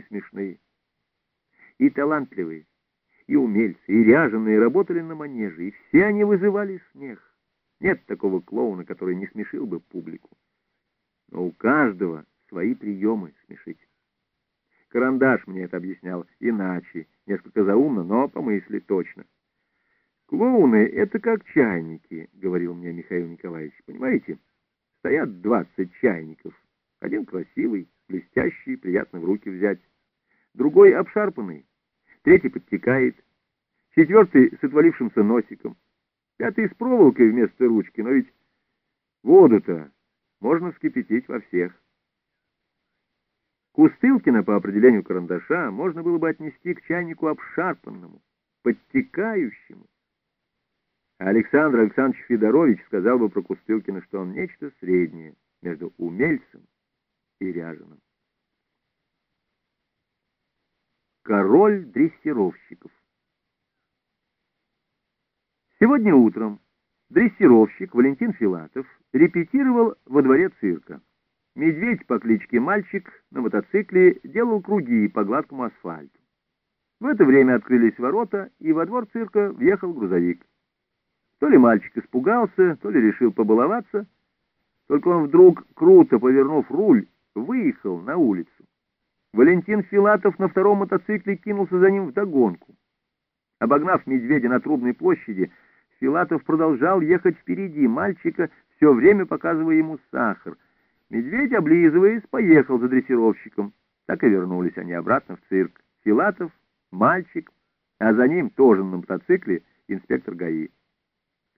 не смешные. И талантливые, и умельцы, и ряженые работали на манеже, и все они вызывали смех. Нет такого клоуна, который не смешил бы публику. Но у каждого свои приемы смешить. Карандаш мне это объяснял иначе, несколько заумно, но по мысли точно. «Клоуны — это как чайники», — говорил мне Михаил Николаевич. «Понимаете, стоят двадцать чайников. Один красивый, блестящий, приятно в руки взять. Другой обшарпанный, третий подтекает, четвертый с отвалившимся носиком, пятый с проволокой вместо ручки, но ведь воду-то можно вскипятить во всех. Кустылкина по определению карандаша можно было бы отнести к чайнику обшарпанному, подтекающему. А Александр Александрович Федорович сказал бы про Кустылкина, что он нечто среднее между умельцем и ряженым. Король дрессировщиков Сегодня утром дрессировщик Валентин Филатов репетировал во дворе цирка. Медведь по кличке Мальчик на мотоцикле делал круги по гладкому асфальту. В это время открылись ворота, и во двор цирка въехал грузовик. То ли мальчик испугался, то ли решил побаловаться, только он вдруг, круто повернув руль, выехал на улицу. Валентин Филатов на втором мотоцикле кинулся за ним вдогонку. Обогнав медведя на Трубной площади, Филатов продолжал ехать впереди мальчика, все время показывая ему сахар. Медведь, облизываясь, поехал за дрессировщиком. Так и вернулись они обратно в цирк. Филатов, мальчик, а за ним тоже на мотоцикле инспектор ГАИ.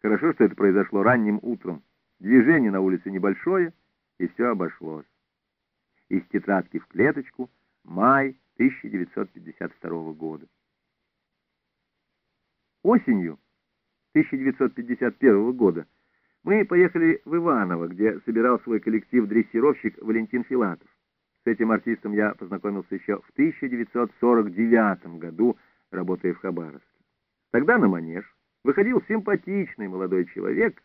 Хорошо, что это произошло ранним утром. Движение на улице небольшое, и все обошлось. Из тетрадки в клеточку май 1952 года. Осенью 1951 года мы поехали в Иваново, где собирал свой коллектив дрессировщик Валентин Филатов. С этим артистом я познакомился еще в 1949 году, работая в Хабаровске. Тогда на манеж выходил симпатичный молодой человек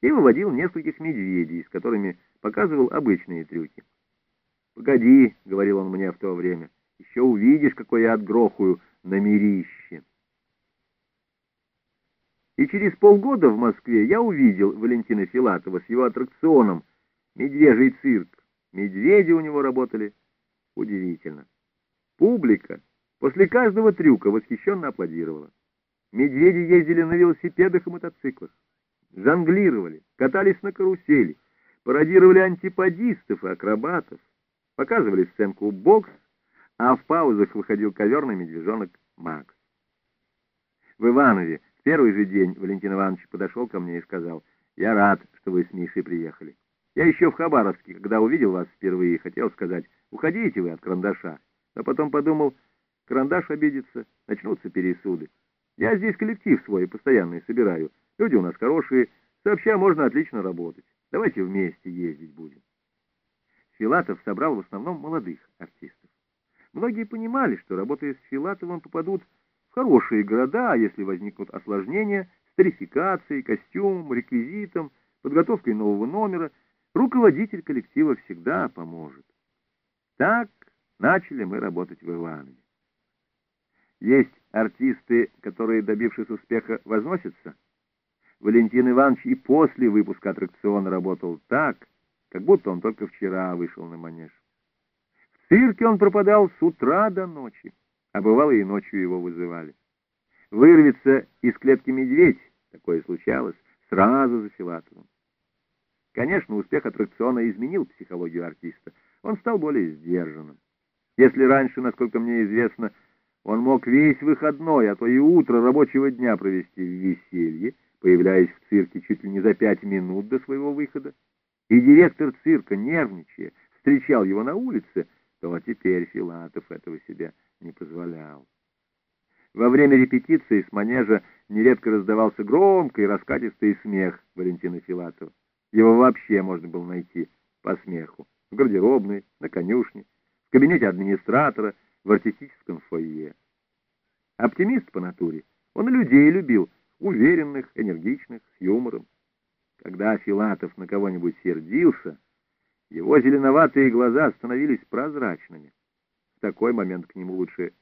и выводил нескольких медведей, с которыми показывал обычные трюки. «Погоди», — говорил он мне в то время, — «еще увидишь, какой я отгрохую на мирище». И через полгода в Москве я увидел Валентина Филатова с его аттракционом «Медвежий цирк». Медведи у него работали удивительно. Публика после каждого трюка восхищенно аплодировала. Медведи ездили на велосипедах и мотоциклах, жонглировали, катались на карусели, пародировали антиподистов и акробатов, показывали сценку бокс, а в паузах выходил коверный медвежонок Макс. В Иванове первый же день Валентин Иванович подошел ко мне и сказал, «Я рад, что вы с Мишей приехали. Я еще в Хабаровске, когда увидел вас впервые, хотел сказать, уходите вы от карандаша, но потом подумал, карандаш обидится, начнутся пересуды. Я здесь коллектив свой постоянный собираю, люди у нас хорошие, сообща можно отлично работать. Давайте вместе ездить будем». Филатов собрал в основном молодых артистов. Многие понимали, что, работая с Филатовым, попадут хорошие города, а если возникнут осложнения, с тарификацией, костюмом, реквизитом, подготовкой нового номера, руководитель коллектива всегда поможет. Так начали мы работать в Иванове. Есть артисты, которые, добившись успеха, возносятся. Валентин Иванович и после выпуска аттракциона работал так, как будто он только вчера вышел на манеж. В цирке он пропадал с утра до ночи а бывало и ночью его вызывали. Вырвется из клетки медведь, такое случалось, сразу за Филатовым. Конечно, успех аттракциона изменил психологию артиста. Он стал более сдержанным. Если раньше, насколько мне известно, он мог весь выходной, а то и утро рабочего дня провести в веселье, появляясь в цирке чуть ли не за пять минут до своего выхода, и директор цирка, нервничая, встречал его на улице, то теперь Филатов этого себе не позволял. Во время репетиции с манежа нередко раздавался громкий раскатистый смех Валентина Филатова. Его вообще можно было найти по смеху в гардеробной, на конюшне, в кабинете администратора, в артистическом фойе. Оптимист по натуре, он людей любил, уверенных, энергичных, с юмором. Когда Филатов на кого-нибудь сердился, его зеленоватые глаза становились прозрачными. Такой момент к нему лучше